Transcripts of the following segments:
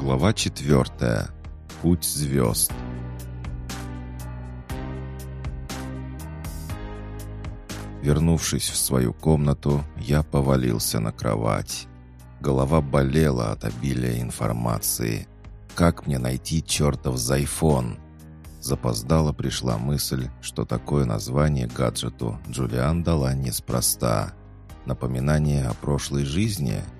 Глава четвертая. Путь звезд. Вернувшись в свою комнату, я повалился на кровать. Голова болела от обилия информации. Как мне найти чертов зайфон? Запоздало пришла мысль, что такое название гаджету Джулиан дала неспроста. Напоминание о прошлой жизни —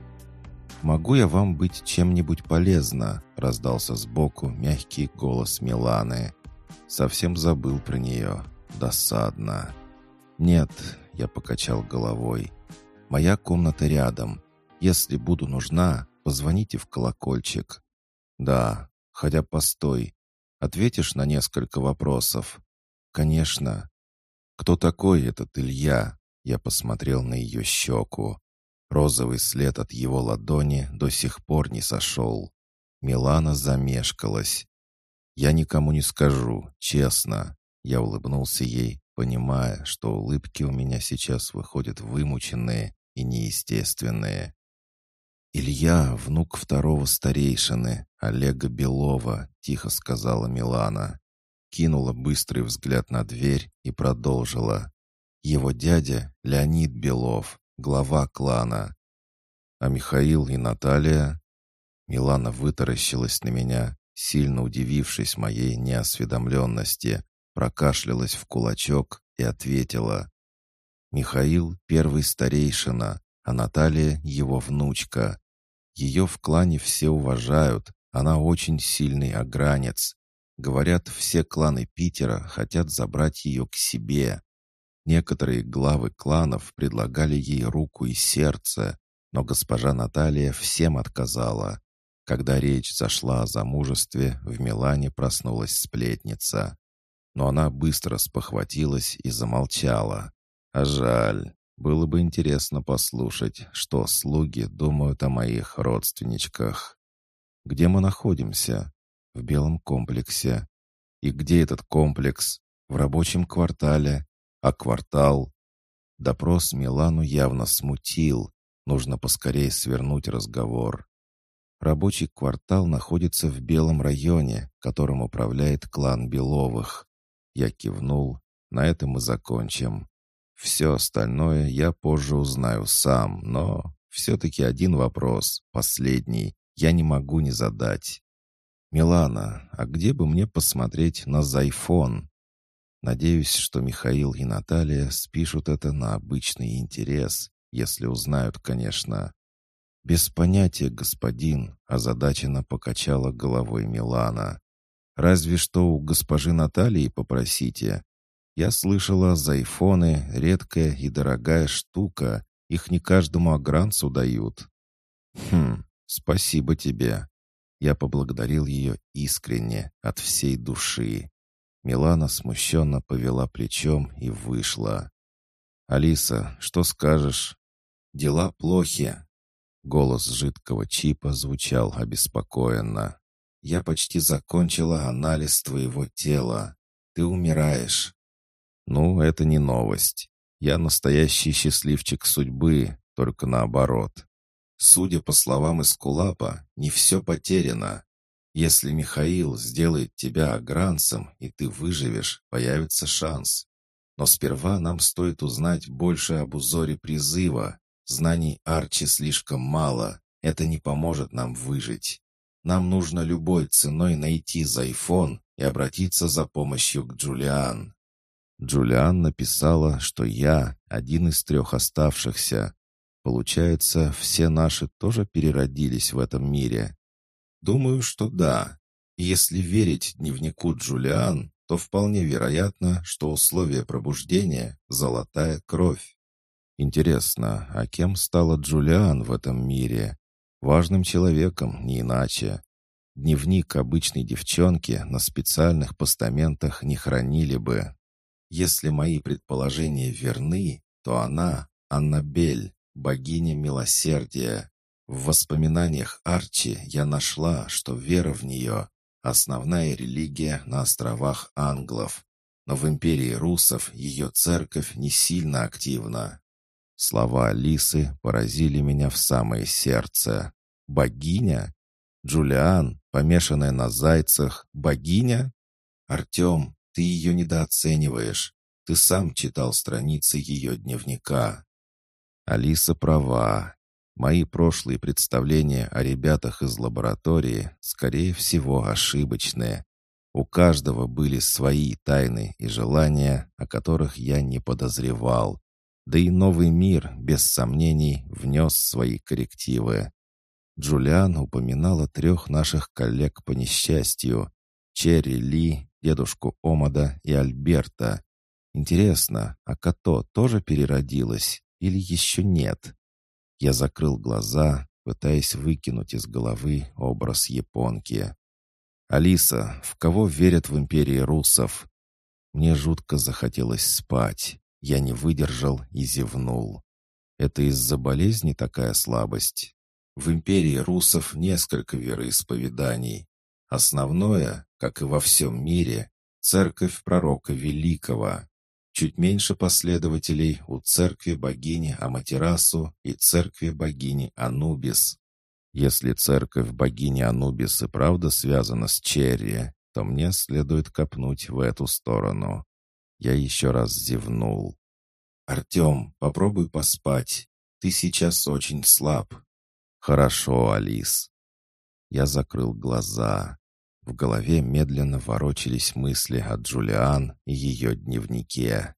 «Могу я вам быть чем-нибудь полезна?» — раздался сбоку мягкий голос Миланы. Совсем забыл про нее. Досадно. «Нет», — я покачал головой. «Моя комната рядом. Если буду нужна, позвоните в колокольчик». «Да, хотя постой. Ответишь на несколько вопросов?» «Конечно». «Кто такой этот Илья?» Я посмотрел на ее щеку. Розовый след от его ладони до сих пор не сошел. Милана замешкалась. «Я никому не скажу, честно». Я улыбнулся ей, понимая, что улыбки у меня сейчас выходят вымученные и неестественные. «Илья — внук второго старейшины, Олега Белова», — тихо сказала Милана. Кинула быстрый взгляд на дверь и продолжила. «Его дядя — Леонид Белов, глава клана. А Михаил и Наталья... Милана вытаращилась на меня, сильно удивившись моей неосведомленности, прокашлялась в кулачок и ответила. «Михаил — первый старейшина, а Наталья — его внучка. Ее в клане все уважают, она очень сильный огранец. Говорят, все кланы Питера хотят забрать ее к себе. Некоторые главы кланов предлагали ей руку и сердце, но госпожа Наталья всем отказала. Когда речь зашла о замужестве, в Милане проснулась сплетница. Но она быстро спохватилась и замолчала. А жаль, было бы интересно послушать, что слуги думают о моих родственничках. Где мы находимся? В белом комплексе. И где этот комплекс? В рабочем квартале. А квартал? Допрос Милану явно смутил. Нужно поскорее свернуть разговор. Рабочий квартал находится в Белом районе, которым управляет клан Беловых. Я кивнул. На этом мы закончим. Все остальное я позже узнаю сам, но все-таки один вопрос, последний, я не могу не задать. «Милана, а где бы мне посмотреть на Зайфон?» Надеюсь, что Михаил и Наталья спишут это на обычный интерес, если узнают, конечно. «Без понятия, господин», — озадаченно покачала головой Милана. «Разве что у госпожи Натальи попросите. Я слышала, за айфоны редкая и дорогая штука, их не каждому агранцу дают». «Хм, спасибо тебе». Я поблагодарил ее искренне, от всей души. Милана смущенно повела плечом и вышла. «Алиса, что скажешь?» «Дела плохи». Голос жидкого чипа звучал обеспокоенно. «Я почти закончила анализ твоего тела. Ты умираешь». «Ну, это не новость. Я настоящий счастливчик судьбы, только наоборот. Судя по словам Искулапа, не все потеряно. Если Михаил сделает тебя агранцем, и ты выживешь, появится шанс. Но сперва нам стоит узнать больше об узоре призыва. Знаний Арчи слишком мало, это не поможет нам выжить. Нам нужно любой ценой найти Зайфон и обратиться за помощью к Джулиан. Джулиан написала, что я один из трех оставшихся. Получается, все наши тоже переродились в этом мире. Думаю, что да. Если верить дневнику Джулиан, то вполне вероятно, что условие пробуждения — золотая кровь. Интересно, а кем стала Джулиан в этом мире? Важным человеком, не иначе. Дневник обычной девчонки на специальных постаментах не хранили бы. Если мои предположения верны, то она — Аннабель, богиня милосердия. В воспоминаниях Арчи я нашла, что вера в нее — основная религия на островах англов, но в империи русов ее церковь не сильно активна. Слова Алисы поразили меня в самое сердце. «Богиня?» Джулиан, помешанная на зайцах, богиня? Артем, ты ее недооцениваешь. Ты сам читал страницы ее дневника. Алиса права. Мои прошлые представления о ребятах из лаборатории, скорее всего, ошибочные. У каждого были свои тайны и желания, о которых я не подозревал. Да и новый мир, без сомнений, внес свои коррективы. Джулиан упоминал о трех наших коллег по несчастью. Черри Ли, дедушку Омада и Альберта. Интересно, а Като тоже переродилась или еще нет? Я закрыл глаза, пытаясь выкинуть из головы образ японки. «Алиса, в кого верят в империи русов?» Мне жутко захотелось спать. Я не выдержал и зевнул. «Это из-за болезни такая слабость?» В империи русов несколько вероисповеданий. Основное, как и во всем мире, церковь пророка Великого. Чуть меньше последователей у церкви богини Аматерасу и церкви богини Анубис. Если церковь богини Анубис и правда связана с Черри, то мне следует копнуть в эту сторону. Я еще раз зевнул. «Артем, попробуй поспать. Ты сейчас очень слаб». «Хорошо, Алис». Я закрыл глаза. В голове медленно ворочались мысли о Джулиан и ее дневнике.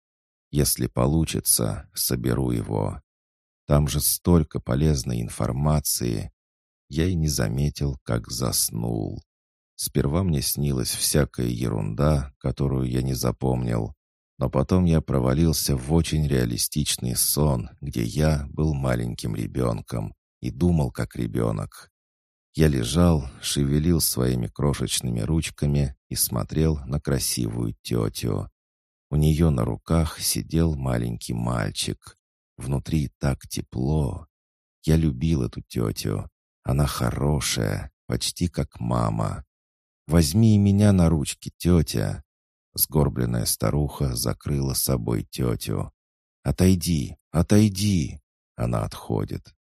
Если получится, соберу его. Там же столько полезной информации. Я и не заметил, как заснул. Сперва мне снилась всякая ерунда, которую я не запомнил. Но потом я провалился в очень реалистичный сон, где я был маленьким ребенком и думал как ребенок. Я лежал, шевелил своими крошечными ручками и смотрел на красивую тетю. У нее на руках сидел маленький мальчик. Внутри так тепло. Я любил эту тетю. Она хорошая, почти как мама. «Возьми меня на ручки, тетя!» Сгорбленная старуха закрыла собой тетю. «Отойди, отойди!» Она отходит.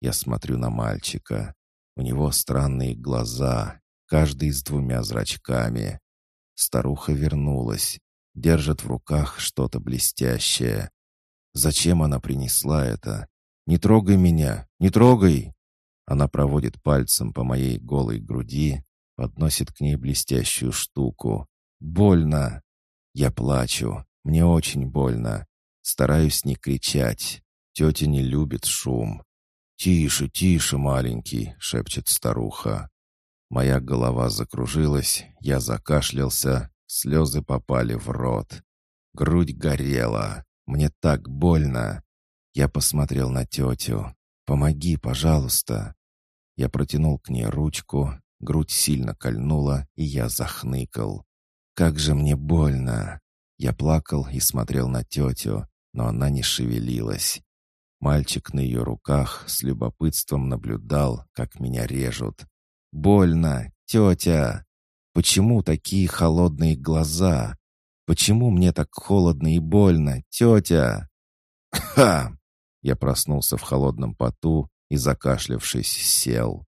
Я смотрю на мальчика. У него странные глаза, каждый с двумя зрачками. Старуха вернулась, держит в руках что-то блестящее. Зачем она принесла это? «Не трогай меня! Не трогай!» Она проводит пальцем по моей голой груди, подносит к ней блестящую штуку. «Больно!» Я плачу. Мне очень больно. Стараюсь не кричать. Тетя не любит шум. «Тише, тише, маленький!» — шепчет старуха. Моя голова закружилась, я закашлялся, слезы попали в рот. Грудь горела. Мне так больно. Я посмотрел на тетю. «Помоги, пожалуйста». Я протянул к ней ручку, грудь сильно кольнула, и я захныкал. «Как же мне больно!» Я плакал и смотрел на тетю, но она не шевелилась. Мальчик на ее руках с любопытством наблюдал, как меня режут. «Больно! Тетя! Почему такие холодные глаза? Почему мне так холодно и больно, тетя?» «Ха!» Я проснулся в холодном поту и, закашлявшись, сел.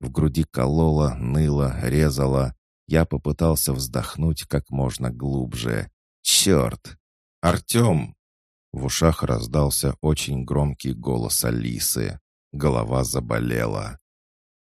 В груди кололо, ныло, резало. Я попытался вздохнуть как можно глубже. «Черт! Артем!» В ушах раздался очень громкий голос Алисы. Голова заболела.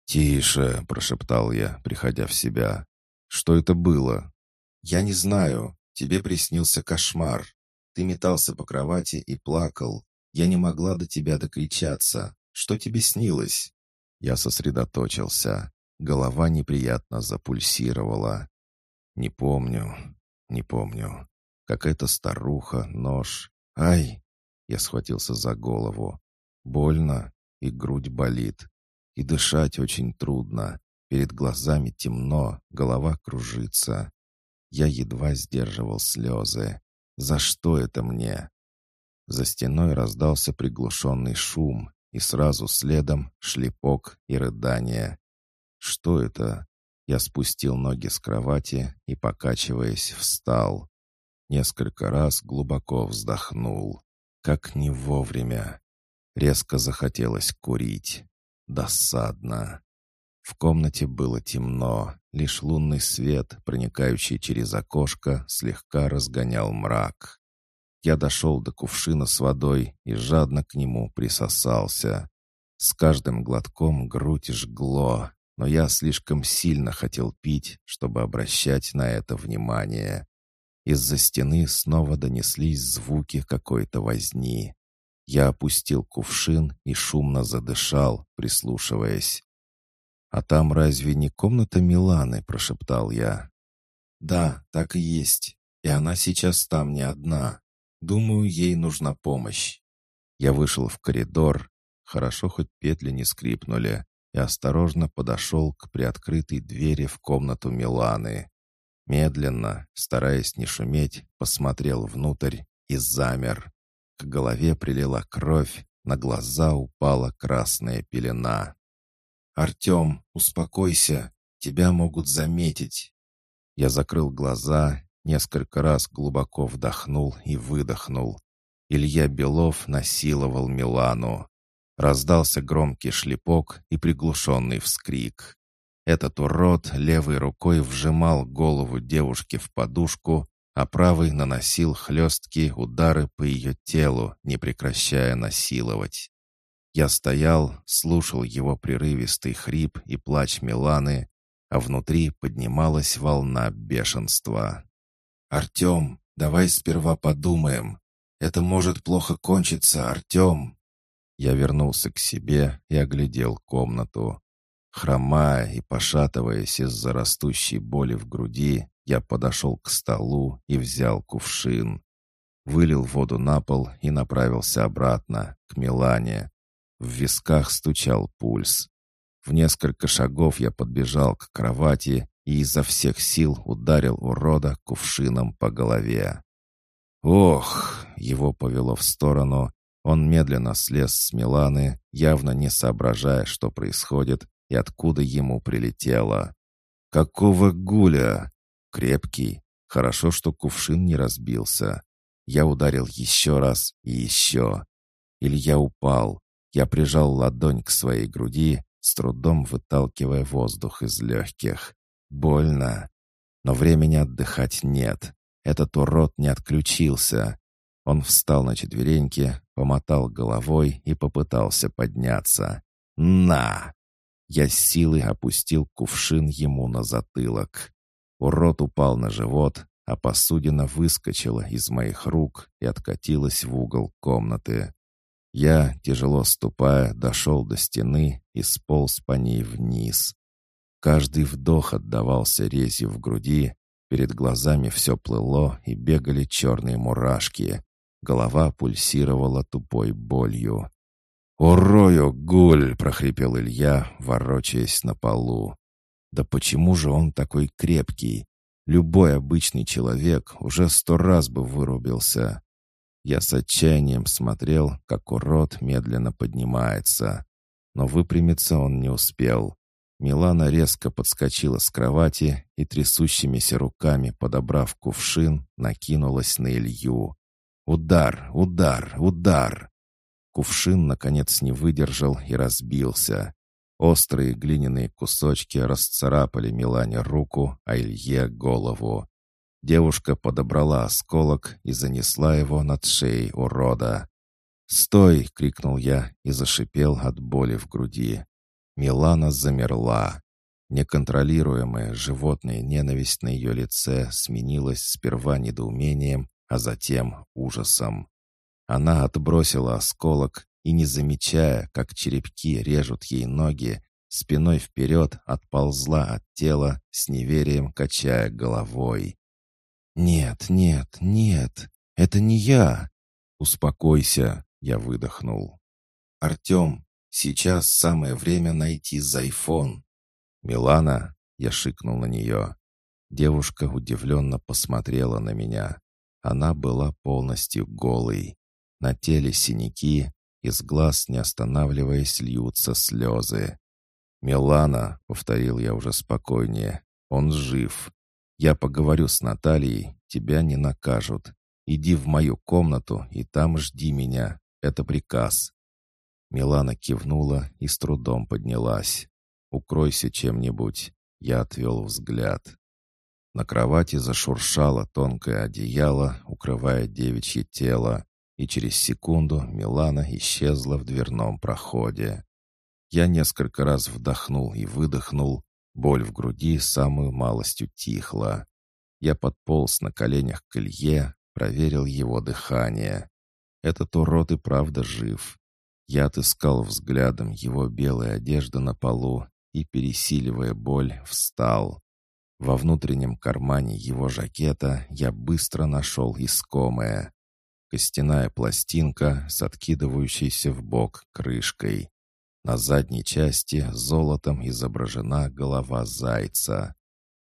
«Тише!» — прошептал я, приходя в себя. «Что это было?» «Я не знаю. Тебе приснился кошмар. Ты метался по кровати и плакал. Я не могла до тебя докричаться. Что тебе снилось?» Я сосредоточился. Голова неприятно запульсировала. «Не помню, не помню. Какая-то старуха, нож. «Ай!» Я схватился за голову. Больно, и грудь болит. И дышать очень трудно. Перед глазами темно, голова кружится. Я едва сдерживал слезы. «За что это мне?» За стеной раздался приглушенный шум, и сразу следом шлепок и рыдание. «Что это?» Я спустил ноги с кровати и, покачиваясь, встал. Несколько раз глубоко вздохнул. Как не вовремя. Резко захотелось курить. Досадно. В комнате было темно, лишь лунный свет, проникающий через окошко, слегка разгонял мрак. Я дошел до кувшина с водой и жадно к нему присосался. С каждым глотком грудь жгло, но я слишком сильно хотел пить, чтобы обращать на это внимание. Из-за стены снова донеслись звуки какой-то возни. Я опустил кувшин и шумно задышал, прислушиваясь. «А там разве не комната Миланы?» — прошептал я. «Да, так и есть. И она сейчас там не одна. Думаю, ей нужна помощь». Я вышел в коридор. Хорошо, хоть петли не скрипнули. И осторожно подошел к приоткрытой двери в комнату Миланы. Медленно, стараясь не шуметь, посмотрел внутрь и замер. К голове прилила кровь, на глаза упала красная пелена. «Артем, успокойся, тебя могут заметить». Я закрыл глаза, несколько раз глубоко вдохнул и выдохнул. Илья Белов насиловал Милану. Раздался громкий шлепок и приглушенный вскрик. Этот урод левой рукой вжимал голову девушки в подушку, а правой наносил хлесткие удары по ее телу, не прекращая насиловать. Я стоял, слушал его прерывистый хрип и плач Миланы, а внутри поднималась волна бешенства. «Артем, давай сперва подумаем. Это может плохо кончиться, Артем!» Я вернулся к себе и оглядел комнату. Хромая и пошатываясь из-за растущей боли в груди, я подошел к столу и взял кувшин. Вылил воду на пол и направился обратно, к Милане, в висках стучал пульс. В несколько шагов я подбежал к кровати и изо всех сил ударил урода кувшином по голове. «Ох!» — его повело в сторону. Он медленно слез с Миланы, явно не соображая, что происходит и откуда ему прилетело. «Какого гуля?» «Крепкий. Хорошо, что кувшин не разбился. Я ударил еще раз и еще. Илья упал. Я прижал ладонь к своей груди, с трудом выталкивая воздух из легких. Больно. Но времени отдыхать нет. Этот урод не отключился. Он встал на четвереньки, помотал головой и попытался подняться. «На!» Я с силой опустил кувшин ему на затылок. Урод упал на живот, а посудина выскочила из моих рук и откатилась в угол комнаты. Я, тяжело ступая, дошел до стены и сполз по ней вниз. Каждый вдох отдавался резью в груди, перед глазами все плыло и бегали черные мурашки. Голова пульсировала тупой болью. «Урою, гуль!» — прохрипел Илья, ворочаясь на полу. «Да почему же он такой крепкий? Любой обычный человек уже сто раз бы вырубился. Я с отчаянием смотрел, как урод медленно поднимается. Но выпрямиться он не успел. Милана резко подскочила с кровати и трясущимися руками, подобрав кувшин, накинулась на Илью. Удар, удар, удар! Кувшин, наконец, не выдержал и разбился. Острые глиняные кусочки расцарапали Милане руку, а Илье — голову. Девушка подобрала осколок и занесла его над шеей урода. «Стой!» — крикнул я и зашипел от боли в груди. Милана замерла. Неконтролируемая животная ненависть на ее лице сменилась сперва недоумением, а затем ужасом. Она отбросила осколок и, не замечая, как черепки режут ей ноги, спиной вперед отползла от тела с неверием, качая головой. «Нет, нет, нет, это не я!» «Успокойся!» — я выдохнул. «Артем, сейчас самое время найти зайфон!» «Милана!» — я шикнул на нее. Девушка удивленно посмотрела на меня. Она была полностью голой. На теле синяки, из глаз, не останавливаясь, льются слезы. «Милана!» — повторил я уже спокойнее. «Он жив. Я поговорю с Натальей, тебя не накажут. Иди в мою комнату и там жди меня. Это приказ». Милана кивнула и с трудом поднялась. Укройся чем-нибудь». Я отвел взгляд. На кровати зашуршало тонкое одеяло, укрывая девичье тело, и через секунду Милана исчезла в дверном проходе. Я несколько раз вдохнул и выдохнул, боль в груди самую малость утихла. Я подполз на коленях к Илье, проверил его дыхание. Этот урод и правда жив. Я отыскал взглядом его белые одежды на полу и, пересиливая боль, встал. Во внутреннем кармане его жакета я быстро нашел искомое. Костяная пластинка с откидывающейся в бок крышкой. На задней части золотом изображена голова зайца.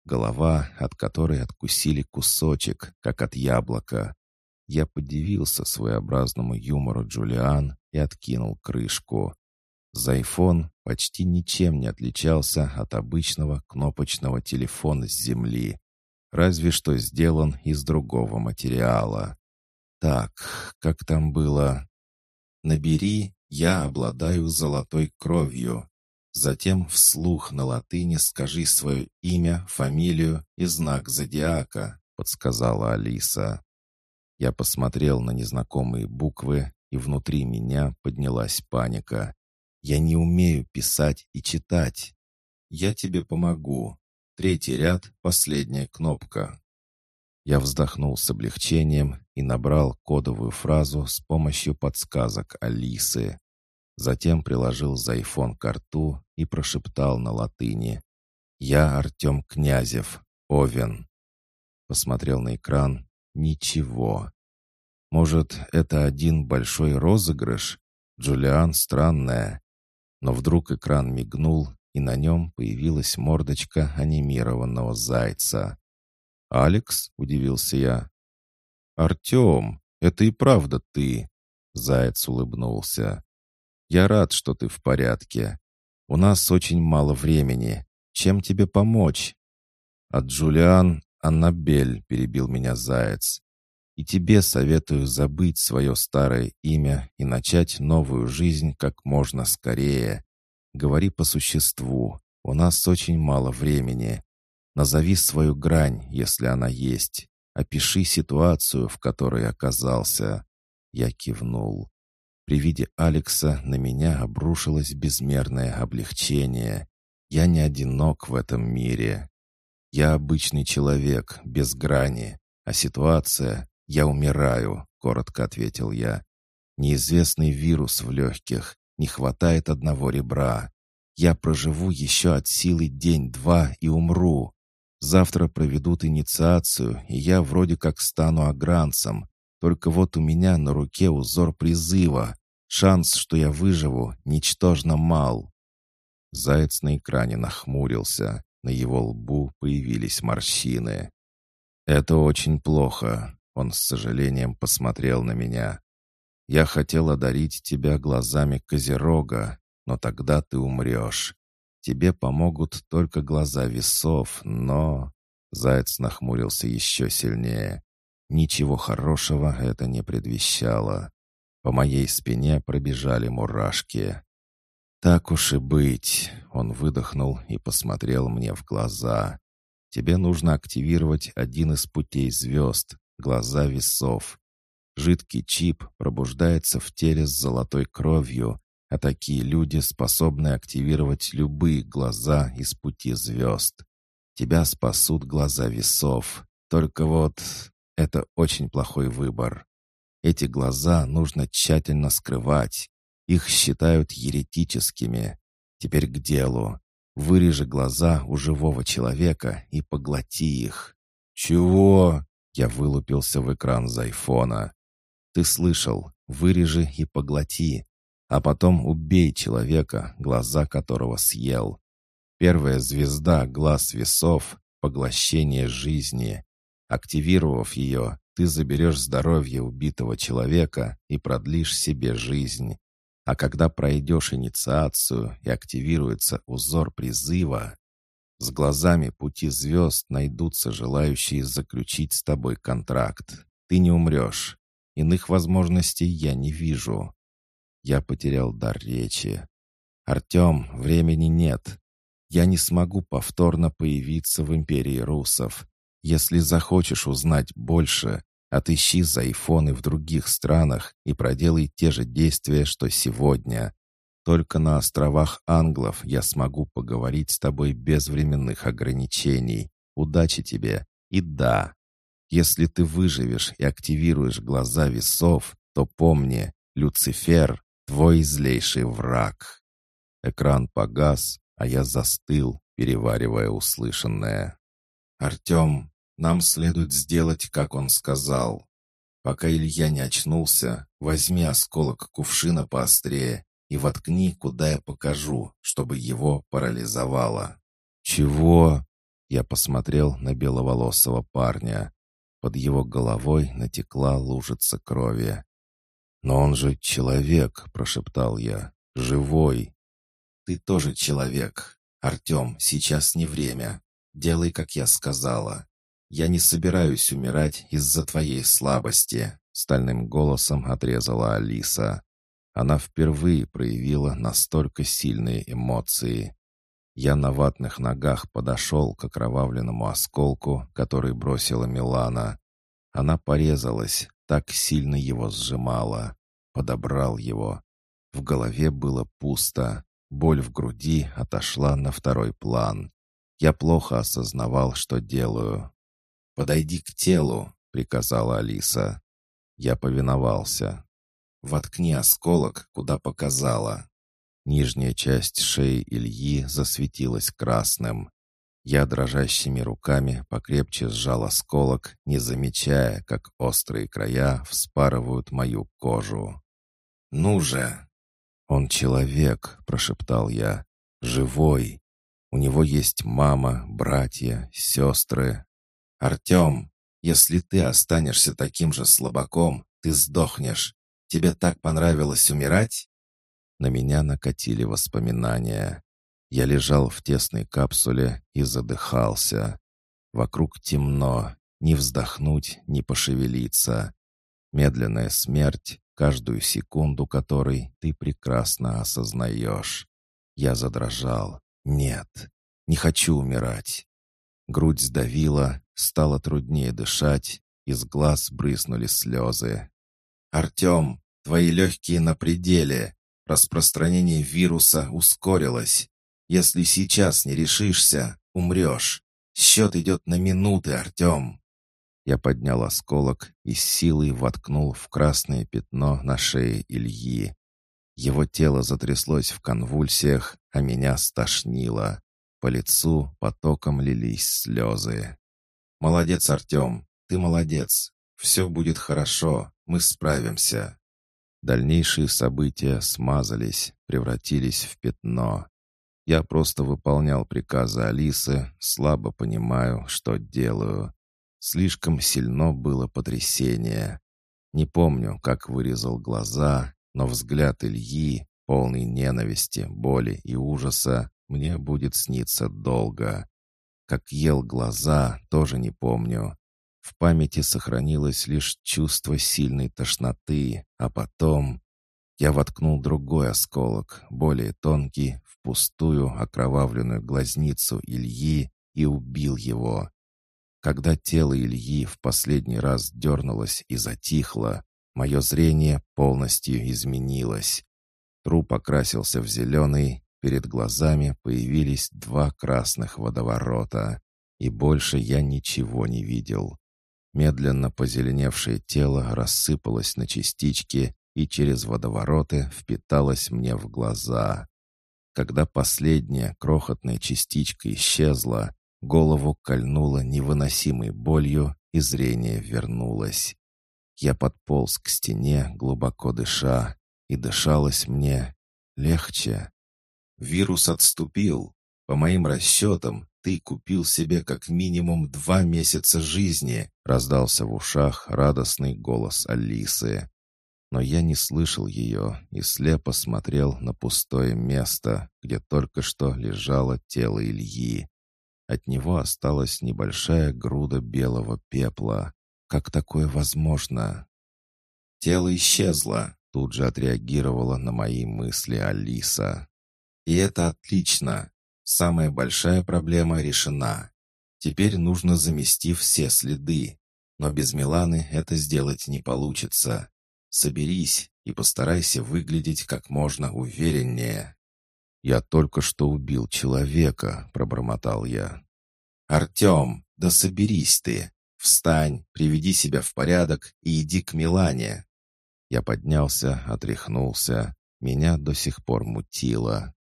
Голова, от которой откусили кусочек, как от яблока. Я подивился своеобразному юмору Джулиан и откинул крышку. Зайфон почти ничем не отличался от обычного кнопочного телефона с земли, разве что сделан из другого материала. Так, как там было? «Набери, я обладаю золотой кровью». Затем вслух на латыни скажи свое имя, фамилию и знак зодиака», — подсказала Алиса. Я посмотрел на незнакомые буквы, и внутри меня поднялась паника. «Я не умею писать и читать. Я тебе помогу. Третий ряд, последняя кнопка». Я вздохнул с облегчением и набрал кодовую фразу с помощью подсказок Алисы. Затем приложил за айфон к рту и прошептал на латыни. «Я Артем Князев, Овен». Посмотрел на экран. Ничего. Может, это один большой розыгрыш? Джулиан странная. Но вдруг экран мигнул, и на нем появилась мордочка анимированного зайца. «Алекс?» — удивился я. «Артем, это и правда ты!» Заяц улыбнулся. «Я рад, что ты в порядке. У нас очень мало времени. Чем тебе помочь?» «От Джулиан Аннабель», — перебил меня Заяц. «И тебе советую забыть свое старое имя и начать новую жизнь как можно скорее. Говори по существу. У нас очень мало времени. Назови свою грань, если она есть. Опиши ситуацию, в которой оказался». Я кивнул. При виде Алекса на меня обрушилось безмерное облегчение. Я не одинок в этом мире. Я обычный человек, без грани, а ситуация — я умираю», — коротко ответил я. «Неизвестный вирус в легких, не хватает одного ребра. Я проживу еще от силы день-два и умру. Завтра проведут инициацию, и я вроде как стану огранцем. Только вот у меня на руке узор призыва. Шанс, что я выживу, ничтожно мал». Заяц на экране нахмурился. На его лбу появились морщины. «Это очень плохо», — он с сожалением посмотрел на меня. «Я хотел одарить тебя глазами Козерога, но тогда ты умрешь. Тебе помогут только глаза весов, но...» Заяц нахмурился еще сильнее. Ничего хорошего это не предвещало. По моей спине пробежали мурашки. «Так уж и быть», — он выдохнул и посмотрел мне в глаза. «Тебе нужно активировать один из путей звезд, глаза весов. Жидкий чип пробуждается в теле с золотой кровью, а такие люди способны активировать любые глаза из пути звезд. Тебя спасут глаза весов. Только вот это очень плохой выбор. Эти глаза нужно тщательно скрывать, их считают еретическими. Теперь к делу. Вырежи глаза у живого человека и поглоти их. «Чего?» Я вылупился в экран с айфона. «Ты слышал. Вырежи и поглоти. А потом убей человека, глаза которого съел. Первая звезда глаз весов — поглощение жизни. Активировав ее, ты заберешь здоровье убитого человека и продлишь себе жизнь. А когда пройдешь инициацию и активируется узор призыва, с глазами пути звезд найдутся желающие заключить с тобой контракт. Ты не умрешь. Иных возможностей я не вижу. Я потерял дар речи. «Артем, времени нет. Я не смогу повторно появиться в империи русов. Если захочешь узнать больше, отыщи за айфоны в других странах и проделай те же действия, что сегодня. Только на островах англов я смогу поговорить с тобой без временных ограничений. Удачи тебе. И да, если ты выживешь и активируешь глаза весов, то помни, Люцифер — твой злейший враг. Экран погас, а я застыл, переваривая услышанное. «Артем, нам следует сделать, как он сказал. Пока Илья не очнулся, возьми осколок кувшина поострее и воткни, куда я покажу, чтобы его парализовало». «Чего?» Я посмотрел на беловолосого парня. Под его головой натекла лужица крови. «Но он же человек», — прошептал я. «Живой». «Ты тоже человек. Артем, сейчас не время. Делай, как я сказала. Я не собираюсь умирать из-за твоей слабости», — стальным голосом отрезала Алиса. Она впервые проявила настолько сильные эмоции. Я на ватных ногах подошел к окровавленному осколку, который бросила Милана. Она порезалась, так сильно его сжимала. Подобрал его. В голове было пусто. Боль в груди отошла на второй план. Я плохо осознавал, что делаю. «Подойди к телу», — приказала Алиса. Я повиновался. «Воткни осколок, куда показала». Нижняя часть шеи Ильи засветилась красным. Я дрожащими руками покрепче сжал осколок, не замечая, как острые края вспарывают мою кожу. «Ну же!» «Он человек», — прошептал я. «Живой. У него есть мама, братья, сестры. Артем, если ты останешься таким же слабаком, ты сдохнешь. Тебе так понравилось умирать?» На меня накатили воспоминания. Я лежал в тесной капсуле и задыхался. Вокруг темно, ни вздохнуть, ни пошевелиться. Медленная смерть, каждую секунду которой ты прекрасно осознаешь. Я задрожал. Нет, не хочу умирать. Грудь сдавила, стало труднее дышать, из глаз брызнули слезы. «Артем, твои легкие на пределе. Распространение вируса ускорилось. Если сейчас не решишься, умрешь. Счет идет на минуты, Артем». Я поднял осколок и силой воткнул в красное пятно на шее Ильи. Его тело затряслось в конвульсиях, а меня стошнило. По лицу потоком лились слезы. «Молодец, Артем, ты молодец. Все будет хорошо, мы справимся». Дальнейшие события смазались, превратились в пятно. Я просто выполнял приказы Алисы, слабо понимаю, что делаю. Слишком сильно было потрясение. Не помню, как вырезал глаза, но взгляд Ильи, полный ненависти, боли и ужаса, мне будет сниться долго. Как ел глаза, тоже не помню. В памяти сохранилось лишь чувство сильной тошноты, а потом... Я воткнул другой осколок, более тонкий, в пустую окровавленную глазницу Ильи и убил его. Когда тело Ильи в последний раз дернулось и затихло, мое зрение полностью изменилось. Труп окрасился в зеленый, перед глазами появились два красных водоворота, и больше я ничего не видел. Медленно позеленевшее тело рассыпалось на частички и через водовороты впиталось мне в глаза. Когда последняя крохотная частичка исчезла, голову кольнуло невыносимой болью, и зрение вернулось. Я подполз к стене, глубоко дыша, и дышалось мне легче. Вирус отступил. По моим расчетам, ты купил себе как минимум два месяца жизни», — раздался в ушах радостный голос Алисы. Но я не слышал ее и слепо смотрел на пустое место, где только что лежало тело Ильи. От него осталась небольшая груда белого пепла. Как такое возможно? Тело исчезло, тут же отреагировала на мои мысли Алиса. И это отлично. Самая большая проблема решена. Теперь нужно замести все следы. Но без Миланы это сделать не получится. Соберись и постарайся выглядеть как можно увереннее. «Я только что убил человека», — пробормотал я. «Артем, да соберись ты! Встань, приведи себя в порядок и иди к Милане!» Я поднялся, отряхнулся. Меня до сих пор мутило.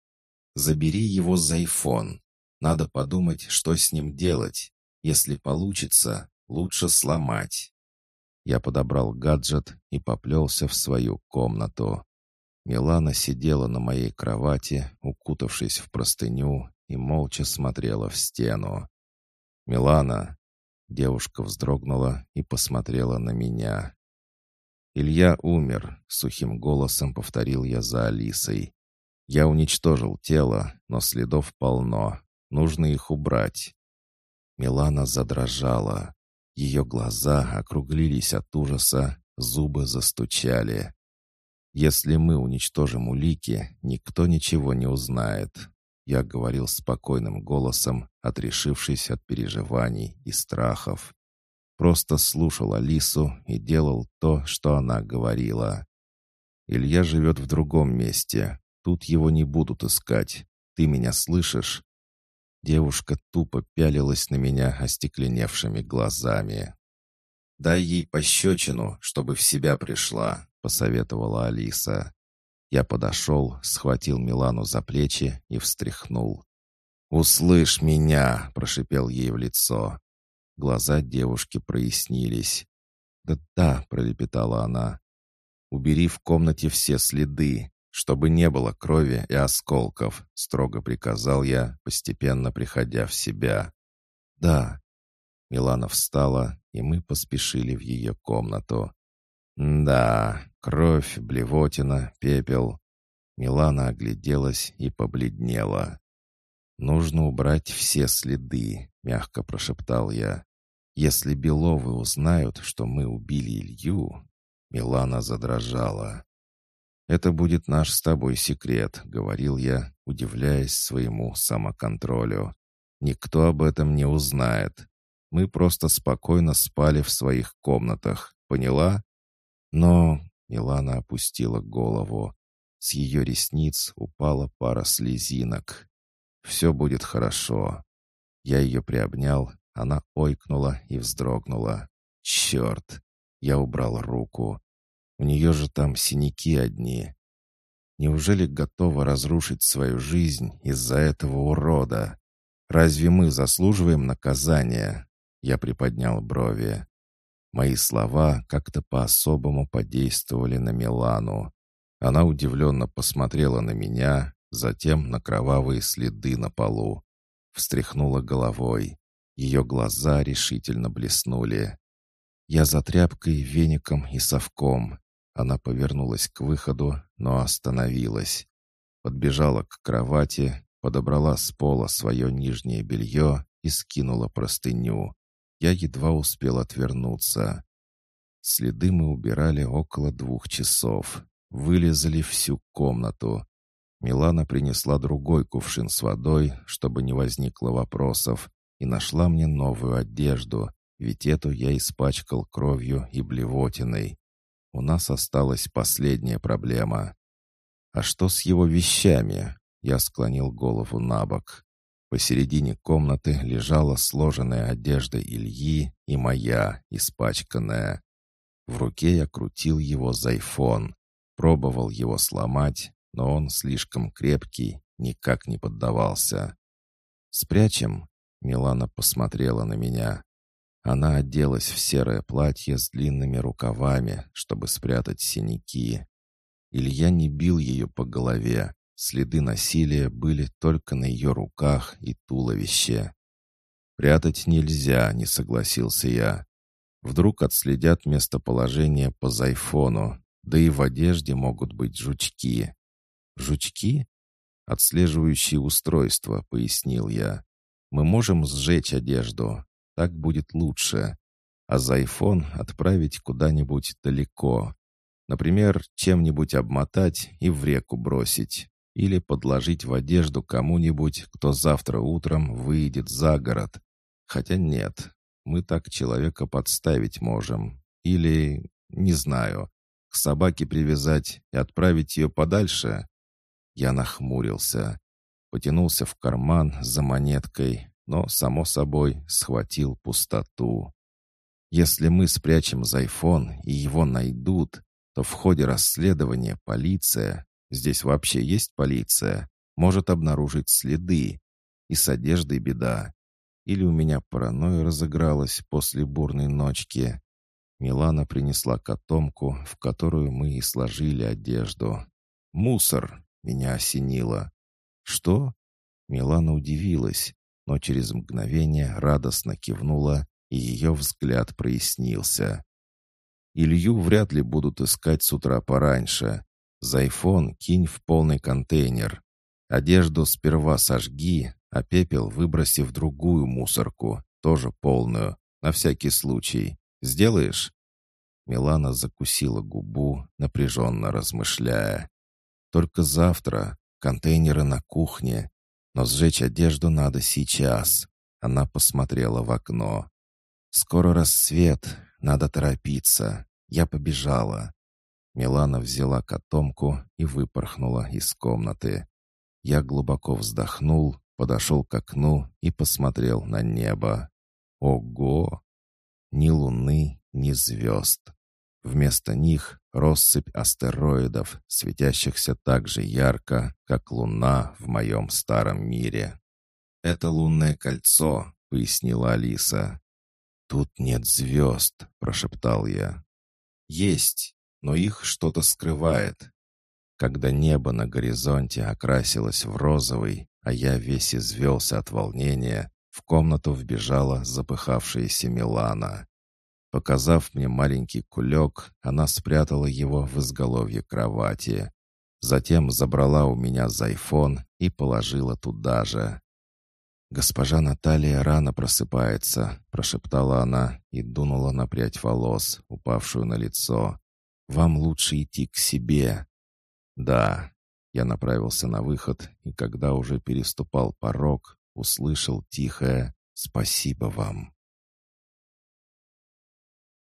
«Забери его за айфон. Надо подумать, что с ним делать. Если получится, лучше сломать. Я подобрал гаджет и поплелся в свою комнату. Милана сидела на моей кровати, укутавшись в простыню, и молча смотрела в стену. «Милана!» Девушка вздрогнула и посмотрела на меня. «Илья умер», — сухим голосом повторил я за Алисой. «Я уничтожил тело, но следов полно. Нужно их убрать». Милана задрожала. Ее глаза округлились от ужаса, зубы застучали. «Если мы уничтожим улики, никто ничего не узнает», я говорил спокойным голосом, отрешившись от переживаний и страхов. Просто слушал Алису и делал то, что она говорила. «Илья живет в другом месте. Тут его не будут искать. Ты меня слышишь?» Девушка тупо пялилась на меня остекленевшими глазами. «Дай ей пощечину, чтобы в себя пришла», — посоветовала Алиса. Я подошел, схватил Милану за плечи и встряхнул. «Услышь меня!» — прошипел ей в лицо. Глаза девушки прояснились. «Да-да», — пролепетала она. «Убери в комнате все следы чтобы не было крови и осколков», — строго приказал я, постепенно приходя в себя. «Да». Милана встала, и мы поспешили в ее комнату. «Да, кровь, блевотина, пепел». Милана огляделась и побледнела. «Нужно убрать все следы», — мягко прошептал я. «Если Беловы узнают, что мы убили Илью...» Милана задрожала. «Это будет наш с тобой секрет», — говорил я, удивляясь своему самоконтролю. «Никто об этом не узнает. Мы просто спокойно спали в своих комнатах. Поняла?» Но Милана опустила голову. С ее ресниц упала пара слезинок. «Все будет хорошо». Я ее приобнял, она ойкнула и вздрогнула. «Черт!» Я убрал руку. У нее же там синяки одни. Неужели готова разрушить свою жизнь из-за этого урода? Разве мы заслуживаем наказания?» Я приподнял брови. Мои слова как-то по-особому подействовали на Милану. Она удивленно посмотрела на меня, затем на кровавые следы на полу. Встряхнула головой. Ее глаза решительно блеснули. Я за тряпкой, веником и совком. Она повернулась к выходу, но остановилась. Подбежала к кровати, подобрала с пола свое нижнее белье и скинула простыню. Я едва успел отвернуться. Следы мы убирали около двух часов. Вылезали всю комнату. Милана принесла другой кувшин с водой, чтобы не возникло вопросов, и нашла мне новую одежду, ведь эту я испачкал кровью и блевотиной. У нас осталась последняя проблема. А что с его вещами? Я склонил голову на бок. Посередине комнаты лежала сложенная одежда Ильи и моя, испачканная. В руке я крутил его зайфон. Пробовал его сломать, но он слишком крепкий, никак не поддавался. «Спрячем?» — Милана посмотрела на меня. Она оделась в серое платье с длинными рукавами, чтобы спрятать синяки. Илья не бил ее по голове. Следы насилия были только на ее руках и туловище. «Прятать нельзя», — не согласился я. «Вдруг отследят местоположение по зайфону, да и в одежде могут быть жучки». «Жучки?» «Отслеживающие устройства», — пояснил я. «Мы можем сжечь одежду, так будет лучше. А за iPhone отправить куда-нибудь далеко. Например, чем-нибудь обмотать и в реку бросить. или подложить в одежду кому-нибудь, кто завтра утром выйдет за город. Хотя нет, мы так человека подставить можем. Или, не знаю, к собаке привязать и отправить ее подальше. Я нахмурился, потянулся в карман за монеткой, но, само собой, схватил пустоту. Если мы спрячем Зайфон и его найдут, то в ходе расследования полиция, здесь вообще есть полиция, может обнаружить следы. И с одеждой беда. Или у меня паранойя разыгралась после бурной ночки. Милана принесла котомку, в которую мы и сложили одежду. «Мусор!» — меня осенило. «Что?» Милана удивилась, но через мгновение радостно кивнула, и ее взгляд прояснился. Илью вряд ли будут искать с утра пораньше. Зайфон кинь в полный контейнер. Одежду сперва сожги, а пепел выброси в другую мусорку, тоже полную, на всякий случай. Сделаешь?» Милана закусила губу, напряженно размышляя. «Только завтра. Контейнеры на кухне. Но сжечь одежду надо сейчас». Она посмотрела в окно. «Скоро рассвет. Надо торопиться. Я побежала». Милана взяла котомку и выпорхнула из комнаты. Я глубоко вздохнул, подошел к окну и посмотрел на небо. Ого! Ни луны, ни звезд. Вместо них россыпь астероидов, светящихся так же ярко, как луна в моем старом мире. «Это лунное кольцо», — пояснила Алиса. «Тут нет звезд», — прошептал я. «Есть, но их что-то скрывает». Когда небо на горизонте окрасилось в розовый, а я весь извелся от волнения, в комнату вбежала запыхавшаяся Милана. Показав мне маленький кулек, она спрятала его в изголовье кровати. Затем забрала у меня зайфон и положила туда же. «Госпожа Наталья рано просыпается», — прошептала она и дунула на прядь волос, упавшую на лицо. «Вам лучше идти к себе». «Да». Я направился на выход, и когда уже переступал порог, услышал тихое «Спасибо вам».